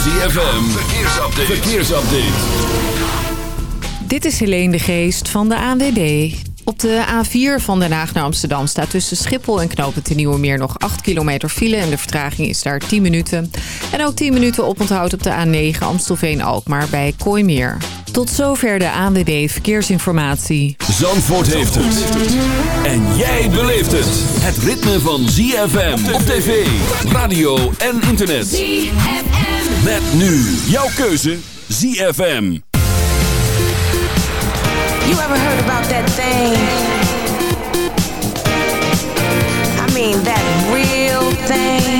ZFM, verkeersupdate. verkeersupdate. Dit is Helene de Geest van de ANWB. Op de A4 van Den Haag naar Amsterdam staat tussen Schiphol en Knopen de Nieuwe Meer nog 8 kilometer file en de vertraging is daar 10 minuten. En ook 10 minuten oponthoud op de A9 Amstelveen-Alkmaar bij Kooimeer. Tot zover de ANWB Verkeersinformatie. Zandvoort heeft het. En jij beleeft het. Het ritme van ZFM op tv, radio en internet. ZFM. Met nu jouw keuze ZFM. You ever heard about that thing? I mean that real thing.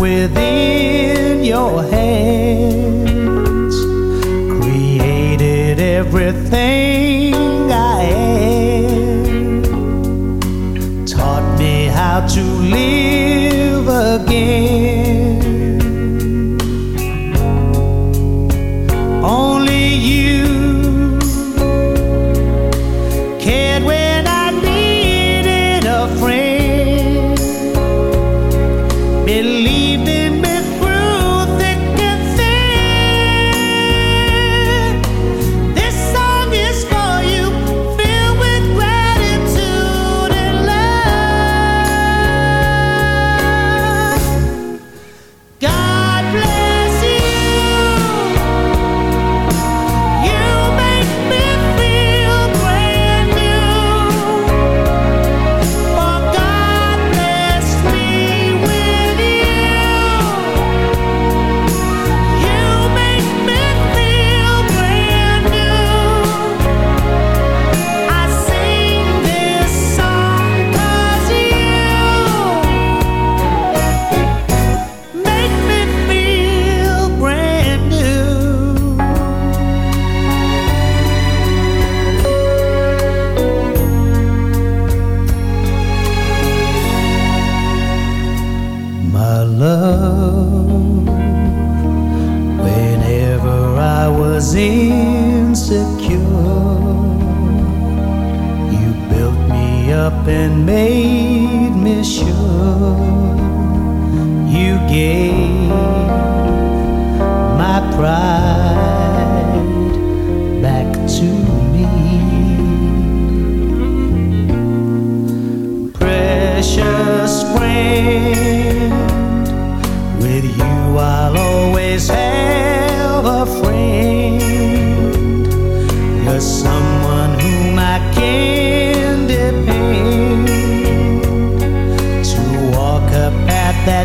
within your hands, created everything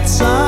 that sometimes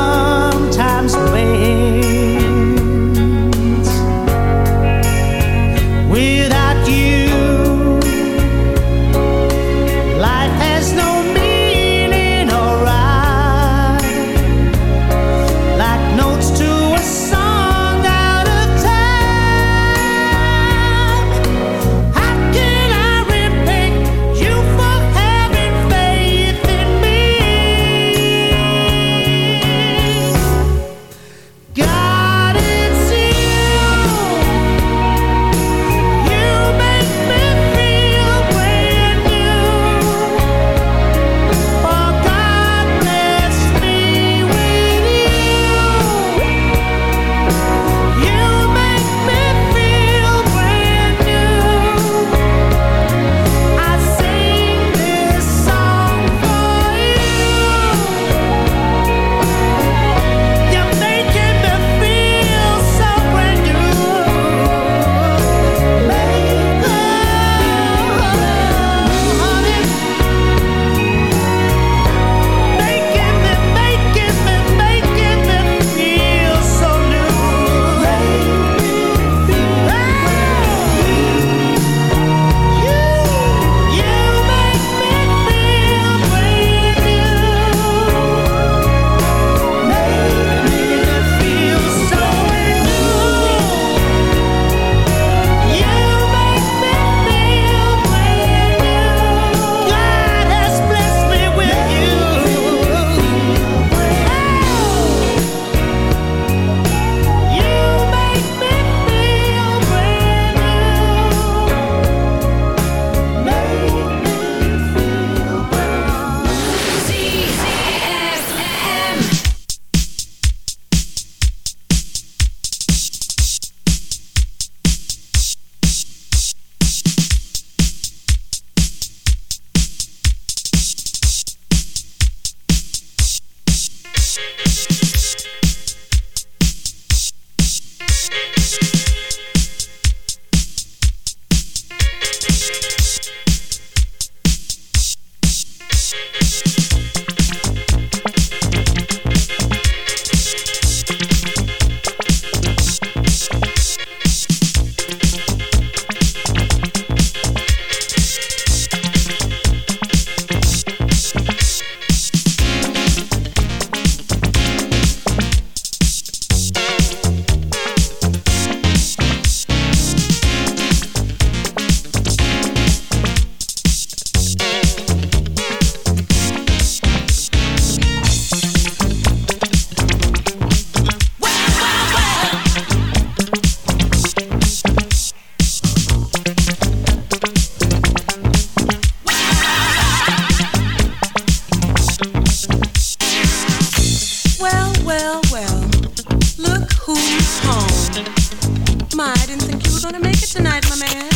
didn't think you were gonna make it tonight, my man.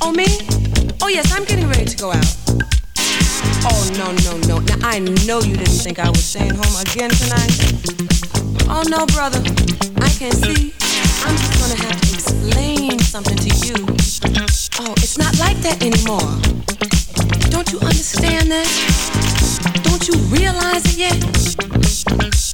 Oh, me? Oh, yes, I'm getting ready to go out. Oh, no, no, no. Now, I know you didn't think I was staying home again tonight. Oh, no, brother. I can see. I'm just gonna have to explain something to you. Oh, it's not like that anymore. Don't you understand that? Don't you realize it yet?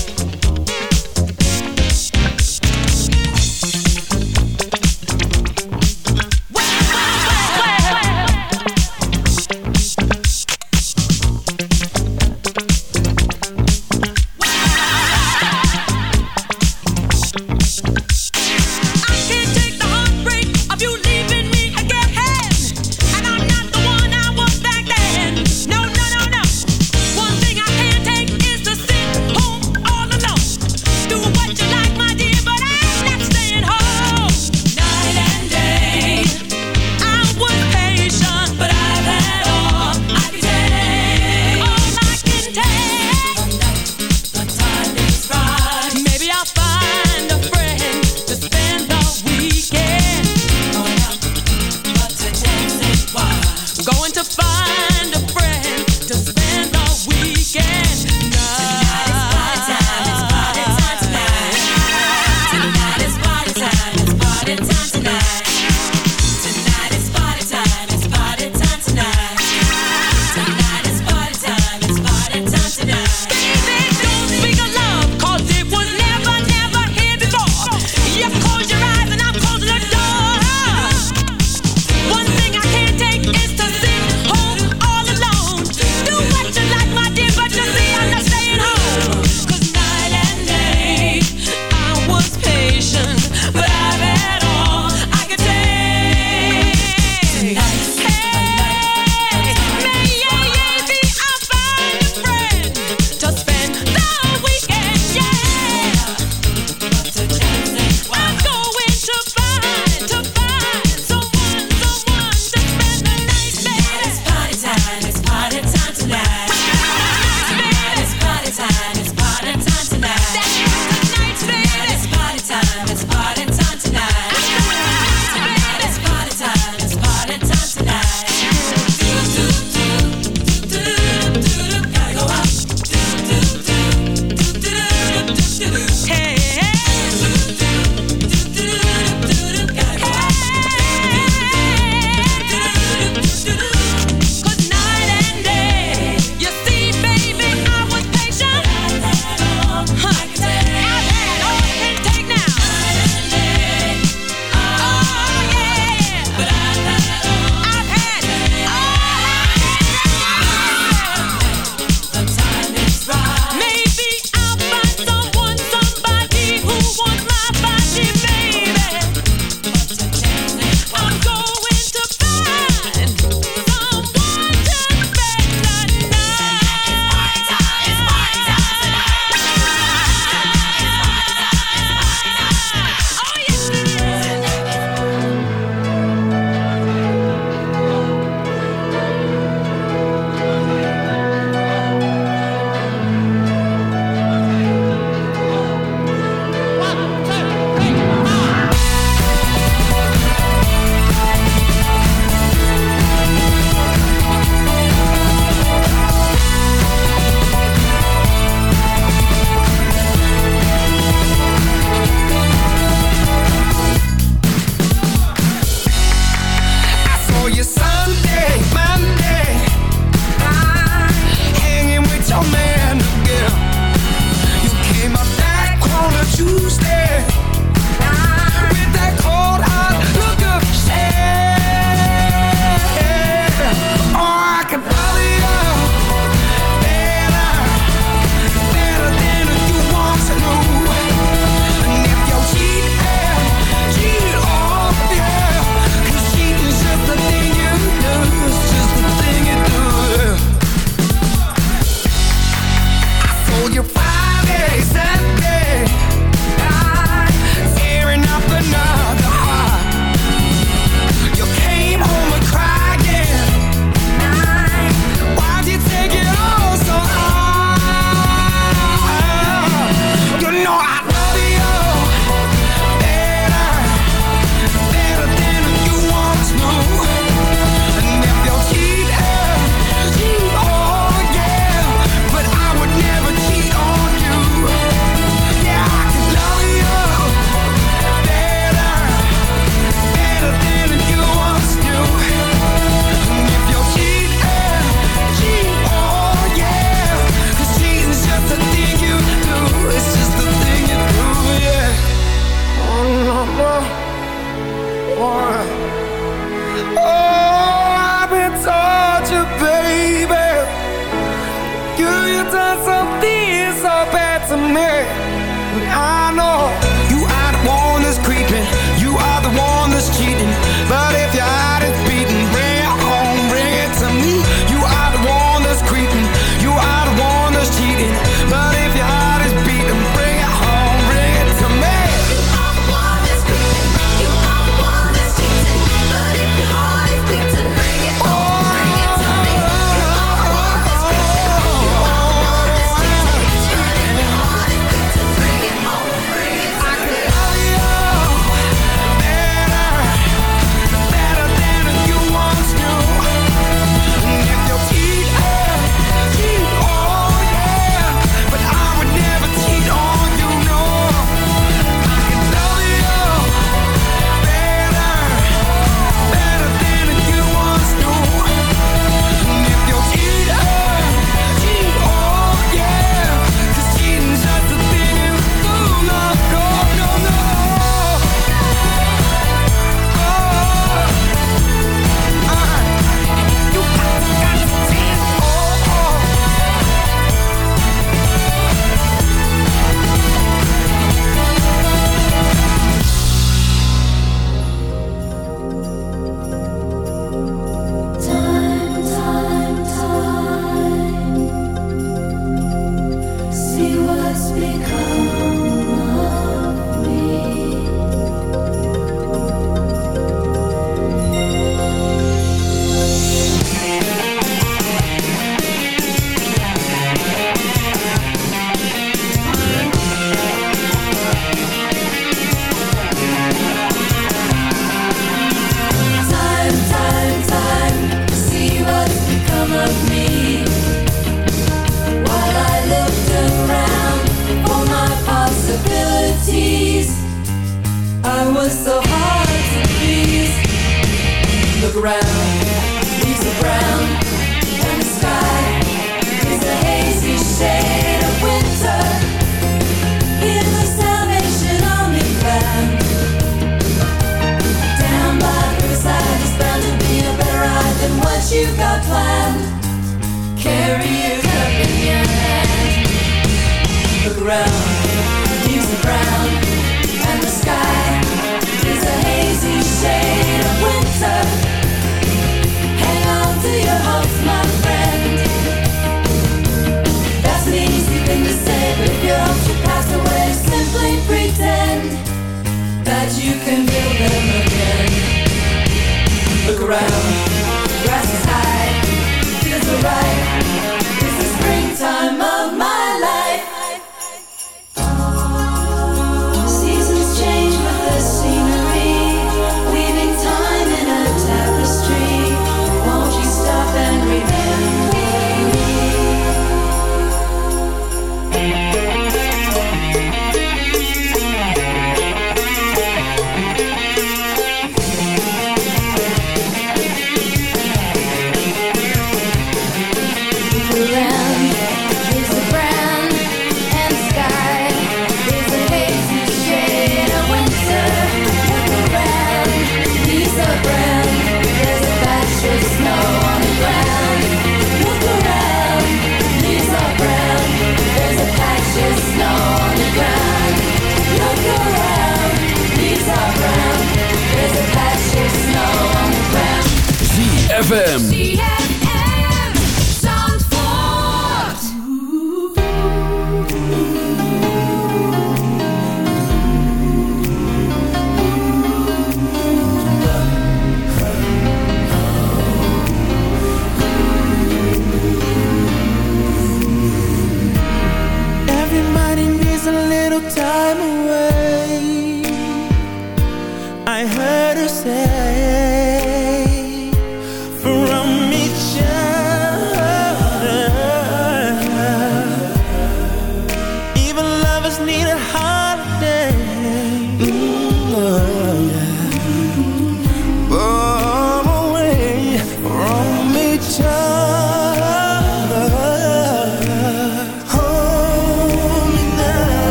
And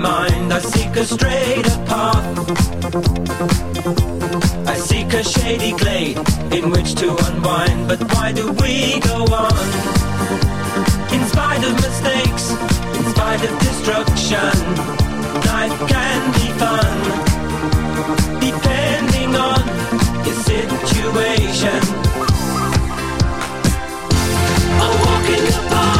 Mind. I seek a straighter path. I seek a shady glade in which to unwind. But why do we go on? In spite of mistakes, in spite of destruction, life can be fun. Depending on your situation. A walk in the park,